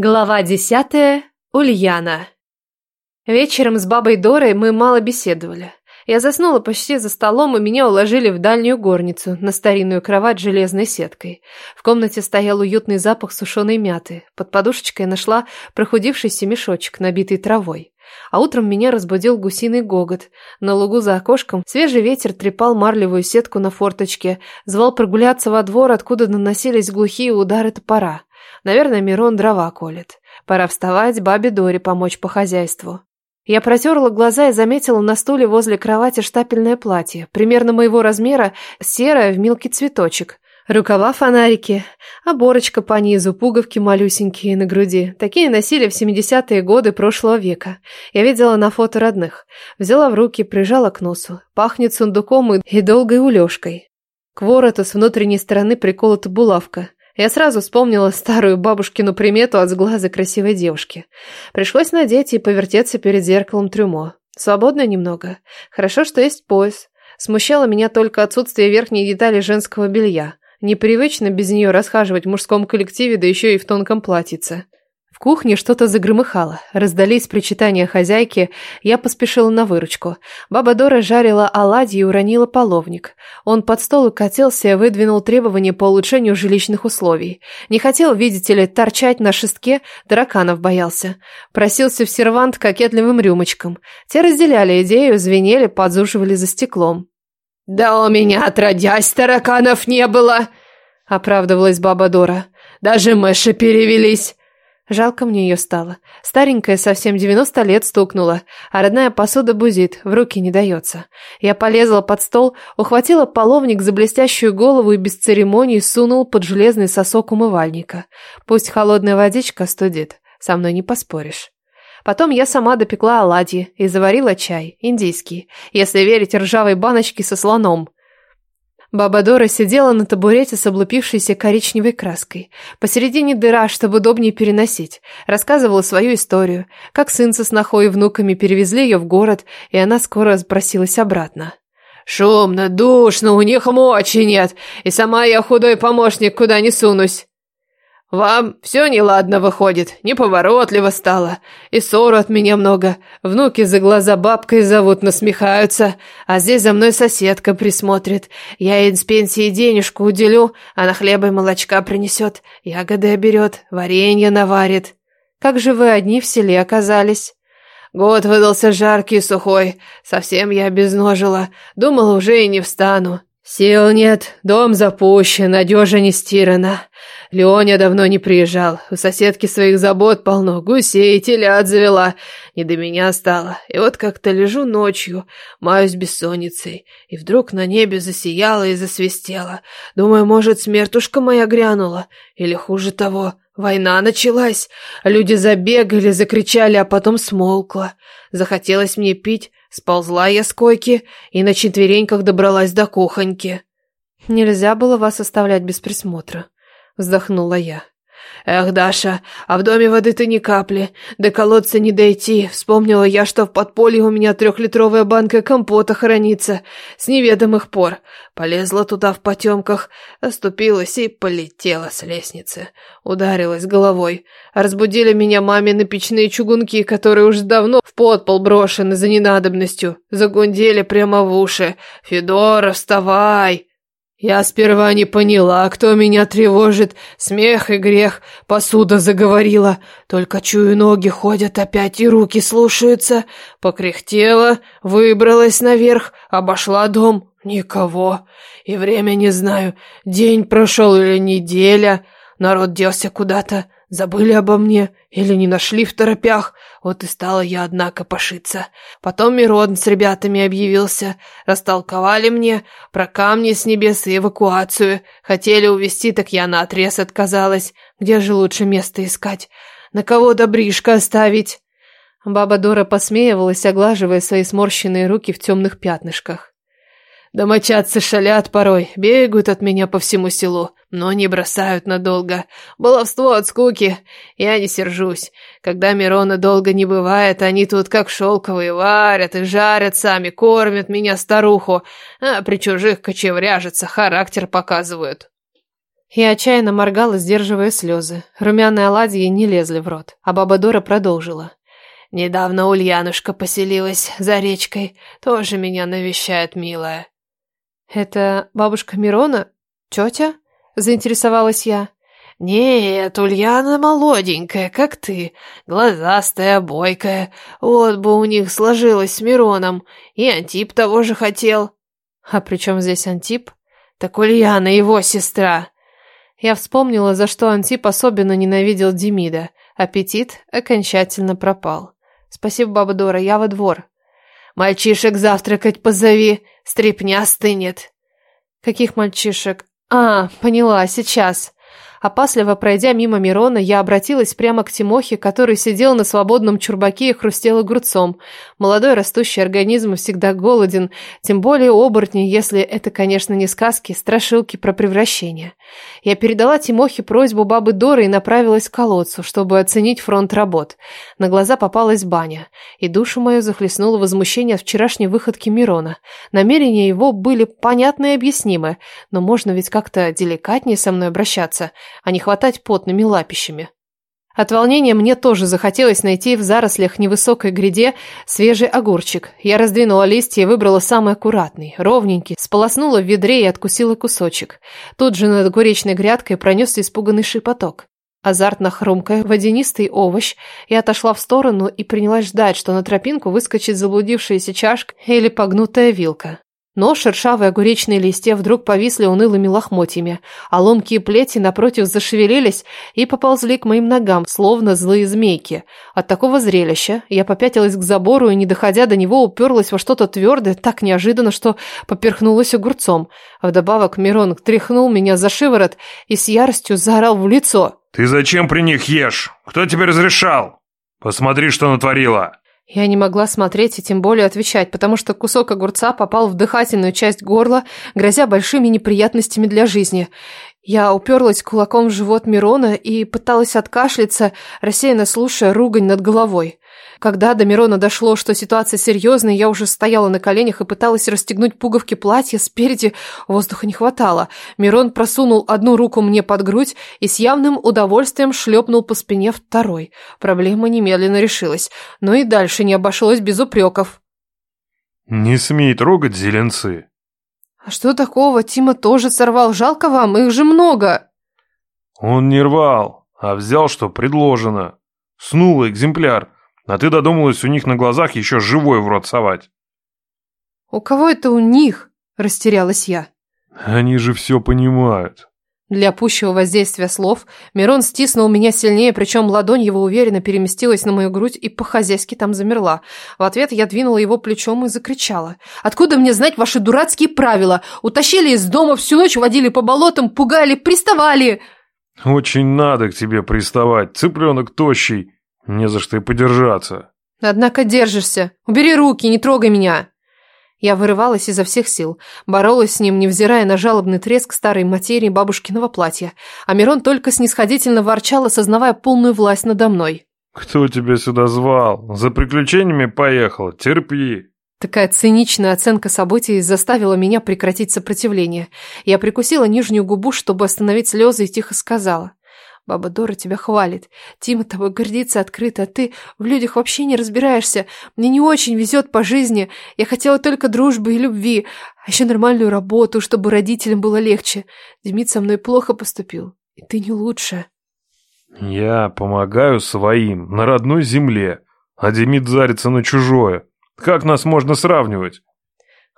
Глава десятая. Ульяна. Вечером с бабой Дорой мы мало беседовали. Я заснула почти за столом, и меня уложили в дальнюю горницу, на старинную кровать с железной сеткой. В комнате стоял уютный запах сушеной мяты. Под подушечкой нашла прохудившийся мешочек, набитый травой. А утром меня разбудил гусиный гогот. На лугу за окошком свежий ветер трепал марлевую сетку на форточке, звал прогуляться во двор, откуда наносились глухие удары топора. Наверное, Мирон дрова колет. Пора вставать бабе Доре помочь по хозяйству. Я протерла глаза и заметила на стуле возле кровати штапельное платье, примерно моего размера, серое в мелкий цветочек. Рукава фонарики, оборочка по низу, пуговки малюсенькие на груди. Такие носили в 70-е годы прошлого века. Я видела на фото родных. Взяла в руки, прижала к носу. Пахнет сундуком и долгой улёжкой. К вороту с внутренней стороны приколота булавка. Я сразу вспомнила старую бабушкину примету от сглаза красивой девушки. Пришлось надеть и повертеться перед зеркалом трюмо. Свободно немного. Хорошо, что есть пояс. Смущало меня только отсутствие верхней детали женского белья. Непривычно без нее расхаживать в мужском коллективе, да еще и в тонком платьице. В кухне что-то загромыхало, раздались причитания хозяйки, я поспешила на выручку. Баба Дора жарила оладьи и уронила половник. Он под стол укатился и выдвинул требования по улучшению жилищных условий. Не хотел, видите ли, торчать на шестке, тараканов боялся. Просился в сервант кокетливым рюмочкам. Те разделяли идею, звенели, подзуживали за стеклом. «Да у меня отродясь тараканов не было!» – оправдывалась баба Дора. «Даже мыши перевелись!» Жалко мне ее стало. Старенькая, совсем девяносто лет стукнула, а родная посуда бузит, в руки не дается. Я полезла под стол, ухватила половник за блестящую голову и без церемоний сунул под железный сосок умывальника. Пусть холодная водичка студит, со мной не поспоришь. Потом я сама допекла оладьи и заварила чай, индийский, если верить ржавой баночке со слоном. Баба Дора сидела на табурете с облупившейся коричневой краской, посередине дыра, чтобы удобнее переносить, рассказывала свою историю, как сын со снохой и внуками перевезли ее в город, и она скоро сбросилась обратно. «Шумно, душно, у них мочи нет, и сама я худой помощник, куда не сунусь». Вам все неладно выходит, неповоротливо стало, и ссор от меня много. Внуки за глаза бабкой зовут, насмехаются, а здесь за мной соседка присмотрит. Я ей с пенсии денежку уделю, она хлеба и молочка принесет, ягоды оберет, варенье наварит. Как же вы одни в селе оказались? Год выдался жаркий и сухой, совсем я обезножила, думала, уже и не встану. «Сил нет, дом запущен, надежа не стирана. Леоня давно не приезжал. У соседки своих забот полно, гусей, телят завела. Не до меня стало. И вот как-то лежу ночью, маюсь бессонницей. И вдруг на небе засияло и засвистело. Думаю, может, смертушка моя грянула. Или хуже того, Война началась. Люди забегали, закричали, а потом смолкла. Захотелось мне пить, Сползла я с койки и на четвереньках добралась до кухоньки. «Нельзя было вас оставлять без присмотра», — вздохнула я. Эх, Даша, а в доме воды-то ни капли. До колодца не дойти. Вспомнила я, что в подполье у меня трехлитровая банка компота хранится. С неведомых пор. Полезла туда в потемках, оступилась и полетела с лестницы. Ударилась головой. Разбудили меня мамины печные чугунки, которые уж давно в подпол брошены за ненадобностью. Загундели прямо в уши. «Федора, вставай!» Я сперва не поняла, а кто меня тревожит, смех и грех, посуда заговорила, только чую ноги ходят опять и руки слушаются, покряхтела, выбралась наверх, обошла дом, никого, и время не знаю, день прошел или неделя, народ делся куда-то, Забыли обо мне или не нашли в торопях, вот и стала я, однако, пошиться. Потом Мирон с ребятами объявился, растолковали мне про камни с небес и эвакуацию. Хотели увезти, так я наотрез отказалась. Где же лучше место искать? На кого добришка оставить?» Баба Дора посмеивалась, оглаживая свои сморщенные руки в темных пятнышках. Домочадцы шалят порой, бегают от меня по всему селу, но не бросают надолго. Баловство от скуки. Я не сержусь. Когда Мирона долго не бывает, они тут как шелковые варят и жарят сами, кормят меня старуху, а при чужих кочевряжется, характер показывают. Я отчаянно моргала, сдерживая слезы. Румяные оладьи не лезли в рот, а баба Дора продолжила. «Недавно Ульянушка поселилась за речкой. Тоже меня навещает милая. «Это бабушка Мирона? Тетя?» – заинтересовалась я. «Нет, Ульяна молоденькая, как ты, глазастая, бойкая. Вот бы у них сложилось с Мироном, и Антип того же хотел». «А при чем здесь Антип?» «Так Ульяна его сестра». Я вспомнила, за что Антип особенно ненавидел Демида. Аппетит окончательно пропал. «Спасибо, баба Дора, я во двор». «Мальчишек завтракать позови», Стрепня остынет. Каких мальчишек? А, поняла, сейчас. А опасливо пройдя мимо Мирона, я обратилась прямо к Тимохе, который сидел на свободном чурбаке и хрустел огурцом. Молодой растущий организм всегда голоден, тем более оборотни, если это, конечно, не сказки, страшилки про превращение. Я передала Тимохе просьбу бабы Доры и направилась к колодцу, чтобы оценить фронт работ. На глаза попалась баня, и душу мою захлестнуло возмущение от вчерашней выходки Мирона. Намерения его были понятны и объяснимы, но можно ведь как-то деликатнее со мной обращаться а не хватать потными лапищами. От волнения мне тоже захотелось найти в зарослях невысокой гряде свежий огурчик. Я раздвинула листья и выбрала самый аккуратный, ровненький, сполоснула в ведре и откусила кусочек. Тут же над огуречной грядкой пронесся испуганный шипоток. Азартно хрумкая, водянистый овощ, я отошла в сторону и принялась ждать, что на тропинку выскочит заблудившаяся чашка или погнутая вилка. Но шершавые огуречные листья вдруг повисли унылыми лохмотьями, а ломкие плети напротив зашевелились и поползли к моим ногам, словно злые змейки. От такого зрелища я попятилась к забору и, не доходя до него, уперлась во что-то твердое так неожиданно, что поперхнулась огурцом. Вдобавок Мирон тряхнул меня за шиворот и с яростью заорал в лицо. «Ты зачем при них ешь? Кто тебе разрешал? Посмотри, что натворила!» Я не могла смотреть и тем более отвечать, потому что кусок огурца попал в дыхательную часть горла, грозя большими неприятностями для жизни. Я уперлась кулаком в живот Мирона и пыталась откашляться, рассеянно слушая ругань над головой. Когда до Мирона дошло, что ситуация серьезная, я уже стояла на коленях и пыталась расстегнуть пуговки платья спереди, воздуха не хватало. Мирон просунул одну руку мне под грудь и с явным удовольствием шлепнул по спине второй. Проблема немедленно решилась, но и дальше не обошлось без упреков. «Не смей трогать зеленцы!» «А что такого? Тима тоже сорвал. Жалко вам, их же много!» «Он не рвал, а взял, что предложено. Снул экземпляр» А ты додумалась у них на глазах еще живой в рот совать. «У кого это у них?» – растерялась я. «Они же все понимают». Для пущего воздействия слов Мирон стиснул меня сильнее, причем ладонь его уверенно переместилась на мою грудь и по-хозяйски там замерла. В ответ я двинула его плечом и закричала. «Откуда мне знать ваши дурацкие правила? Утащили из дома всю ночь, водили по болотам, пугали, приставали!» «Очень надо к тебе приставать, цыпленок тощий!» Не за что и подержаться. Однако держишься. Убери руки, не трогай меня. Я вырывалась изо всех сил, боролась с ним, невзирая на жалобный треск старой материи бабушкиного платья, а Мирон только снисходительно ворчал, осознавая полную власть надо мной. «Кто тебя сюда звал? За приключениями поехал, терпи!» Такая циничная оценка событий заставила меня прекратить сопротивление. Я прикусила нижнюю губу, чтобы остановить слезы, и тихо сказала. Баба Дора тебя хвалит. Тима тобой гордится открыто, а ты в людях вообще не разбираешься. Мне не очень везет по жизни. Я хотела только дружбы и любви, а еще нормальную работу, чтобы родителям было легче. Демид со мной плохо поступил, и ты не лучше. Я помогаю своим, на родной земле, а Демид зарится на чужое. Как нас можно сравнивать?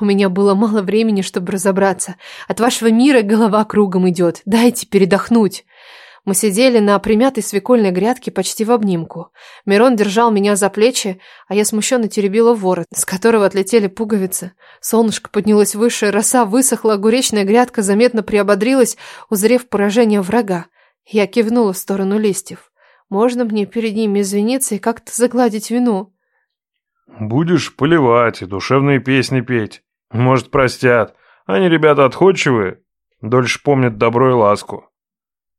У меня было мало времени, чтобы разобраться. От вашего мира голова кругом идет. Дайте передохнуть. Мы сидели на примятой свекольной грядке почти в обнимку. Мирон держал меня за плечи, а я смущенно теребила ворот, с которого отлетели пуговицы. Солнышко поднялось выше, роса высохла, огуречная грядка заметно приободрилась, узрев поражение врага. Я кивнула в сторону листьев. «Можно мне перед ними извиниться и как-то загладить вину?» «Будешь поливать и душевные песни петь. Может, простят. Они, ребята, отходчивые, дольше помнят добро и ласку».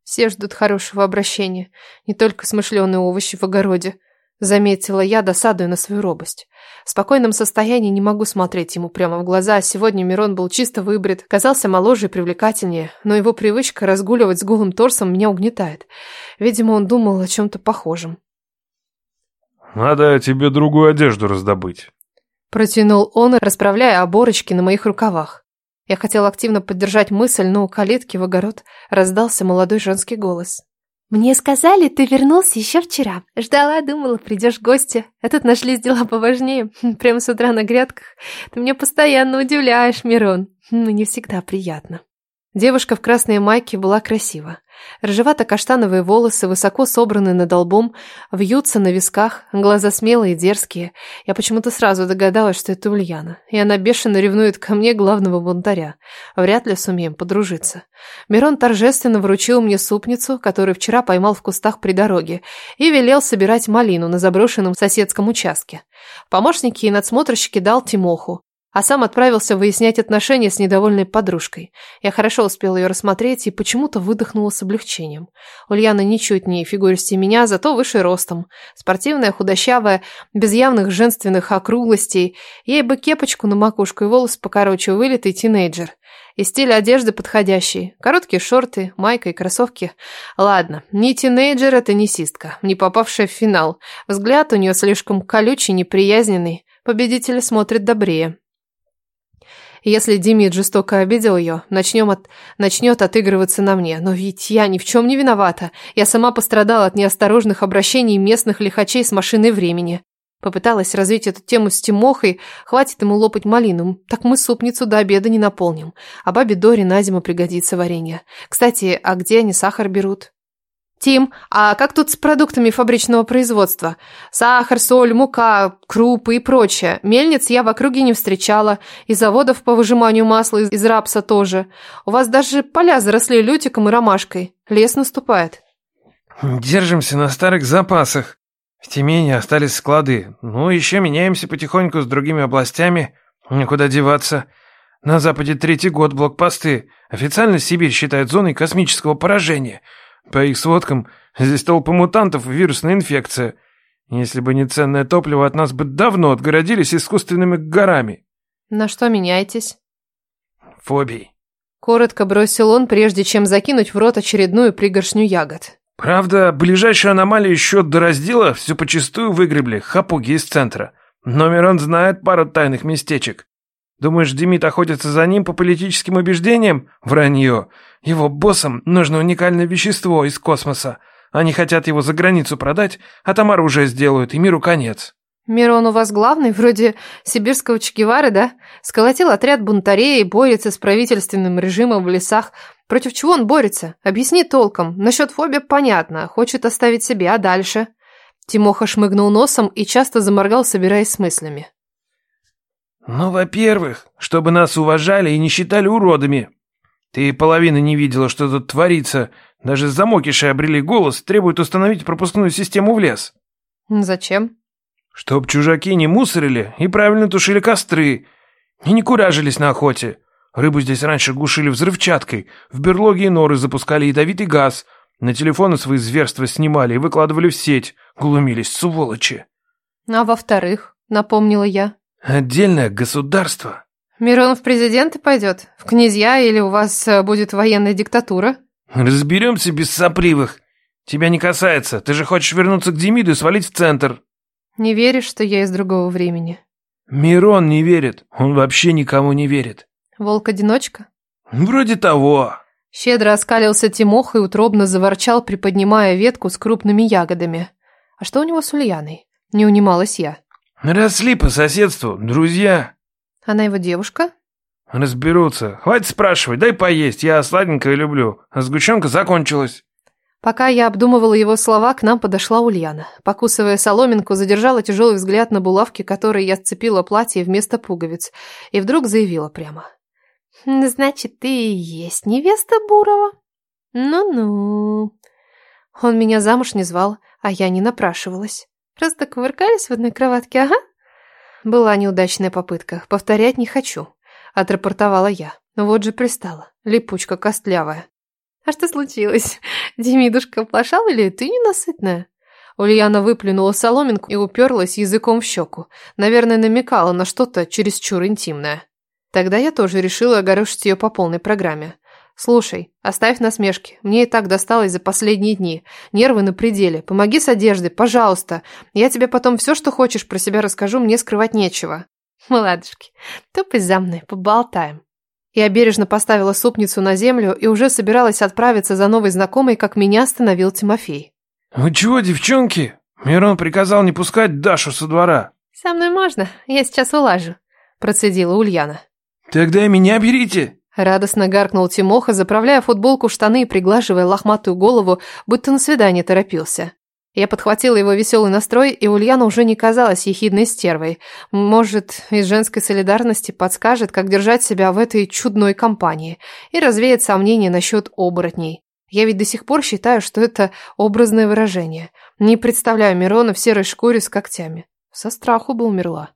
Все ждут хорошего обращения, не только смышленые овощи в огороде. Заметила я, досадую на свою робость. В спокойном состоянии не могу смотреть ему прямо в глаза, а сегодня Мирон был чисто выбрит, казался моложе и привлекательнее, но его привычка разгуливать с голым торсом меня угнетает. Видимо, он думал о чем-то похожем. «Надо тебе другую одежду раздобыть», — протянул он, расправляя оборочки на моих рукавах. Я хотел активно поддержать мысль, но у калитки в огород раздался молодой женский голос. «Мне сказали, ты вернулся еще вчера. Ждала, думала, придешь в гости. А тут нашлись дела поважнее. Хм, прямо с утра на грядках. Ты меня постоянно удивляешь, Мирон. Хм, ну, не всегда приятно». Девушка в красной майке была красива. Рыжевато-каштановые волосы, высоко собраны над лбом, вьются на висках, глаза смелые и дерзкие. Я почему-то сразу догадалась, что это Ульяна, и она бешено ревнует ко мне главного бунтаря. Вряд ли сумеем подружиться. Мирон торжественно вручил мне супницу, которую вчера поймал в кустах при дороге, и велел собирать малину на заброшенном соседском участке. Помощники и надсмотрщики дал Тимоху, а сам отправился выяснять отношения с недовольной подружкой. Я хорошо успела ее рассмотреть и почему-то выдохнула с облегчением. Ульяна ничуть не фигуристее меня, зато выше ростом. Спортивная, худощавая, без явных женственных округлостей. Ей бы кепочку на макушку и волосы покороче вылитый тинейджер. И стиль одежды подходящий. Короткие шорты, майка и кроссовки. Ладно, не тинейджер, это не систка, не попавшая в финал. Взгляд у нее слишком колючий, неприязненный. Победитель смотрит добрее. Если Димит жестоко обидел ее, начнем от... начнет отыгрываться на мне. Но ведь я ни в чем не виновата. Я сама пострадала от неосторожных обращений местных лихачей с машиной времени. Попыталась развить эту тему с Тимохой, хватит ему лопать малину, так мы супницу до обеда не наполним, а бабе Доре на зиму пригодится варенье. Кстати, а где они сахар берут? Тим, а как тут с продуктами фабричного производства? Сахар, соль, мука, крупы и прочее. Мельниц я в округе не встречала, и заводов по выжиманию масла из, из рапса тоже. У вас даже поля заросли лютиком и ромашкой. Лес наступает. Держимся на старых запасах. В Тюмени остались склады. Ну, еще меняемся потихоньку с другими областями. Никуда деваться. На Западе третий год блокпосты. Официально Сибирь считает зоной космического поражения – по их сводкам, здесь толпа мутантов и вирусная инфекция. Если бы не ценное топливо, от нас бы давно отгородились искусственными горами. На что меняетесь? Фобий. Коротко бросил он, прежде чем закинуть в рот очередную пригоршню ягод. Правда, ближайшие аномалии еще до раздела все почистую выгребли хапуги из центра. Но Мирон знает пару тайных местечек. Думаешь, Демид охотится за ним по политическим убеждениям? Вранье. Его боссам нужно уникальное вещество из космоса. Они хотят его за границу продать, а там оружие сделают, и миру конец. Мир он у вас главный, вроде сибирского Чегевары, да? Сколотил отряд бунтарей и борется с правительственным режимом в лесах. Против чего он борется? Объясни толком. Насчет фобия понятно, хочет оставить себя. а дальше? Тимоха шмыгнул носом и часто заморгал, собираясь с мыслями. «Ну, во-первых, чтобы нас уважали и не считали уродами. Ты половины не видела, что тут творится. Даже замокиши обрели голос, требуют установить пропускную систему в лес». «Зачем?» «Чтоб чужаки не мусорили и правильно тушили костры, и не куражились на охоте. Рыбу здесь раньше гушили взрывчаткой, в берлоги и норы запускали ядовитый газ, на телефоны свои зверства снимали и выкладывали в сеть, глумились, сволочи». Ну, «А во-вторых, — напомнила я, Отдельное государство. Мирон в президенты пойдет. В князья или у вас э, будет военная диктатура? Разберемся без сопливых. Тебя не касается. Ты же хочешь вернуться к Демиду и свалить в центр. Не веришь, что я из другого времени? Мирон не верит. Он вообще никому не верит. Волк-одиночка? Вроде того. Щедро оскалился Тимох и утробно заворчал, приподнимая ветку с крупными ягодами. А что у него с Ульяной? Не унималась я. Росли по соседству, друзья. Она его девушка? Разберутся. Хватит спрашивать, дай поесть. Я сладенькое люблю. А сгущенка закончилась. Пока я обдумывала его слова, к нам подошла Ульяна. Покусывая соломинку, задержала тяжелый взгляд на булавки, которые я сцепила платье вместо пуговиц, и вдруг заявила прямо. «Значит, ты и есть невеста Бурова?» «Ну-ну...» Он меня замуж не звал, а я не напрашивалась. Раз доковыркались в одной кроватке, ага. Была неудачная попытка. Повторять не хочу. Отрапортовала я. но Вот же пристала. Липучка костлявая. А что случилось? Демидушка плашал или ты ненасытная? Ульяна выплюнула соломинку и уперлась языком в щеку. Наверное, намекала на что-то чересчур интимное. Тогда я тоже решила огорошить ее по полной программе. «Слушай, оставь насмешки. Мне и так досталось за последние дни. Нервы на пределе. Помоги с одеждой, пожалуйста. Я тебе потом все, что хочешь, про себя расскажу, мне скрывать нечего». «Младушки, топай за мной, поболтаем». Я бережно поставила супницу на землю и уже собиралась отправиться за новой знакомой, как меня остановил Тимофей. «Вы чего, девчонки? Мирон приказал не пускать Дашу со двора». «Со мной можно, я сейчас улажу», – процедила Ульяна. «Тогда меня берите», Радостно гаркнул Тимоха, заправляя футболку в штаны и приглаживая лохматую голову, будто на свидание торопился. Я подхватила его веселый настрой, и Ульяна уже не казалась ехидной стервой. Может, из женской солидарности подскажет, как держать себя в этой чудной компании и развеет сомнения насчет оборотней. Я ведь до сих пор считаю, что это образное выражение. Не представляю Мирона в серой шкуре с когтями. Со страху бы умерла.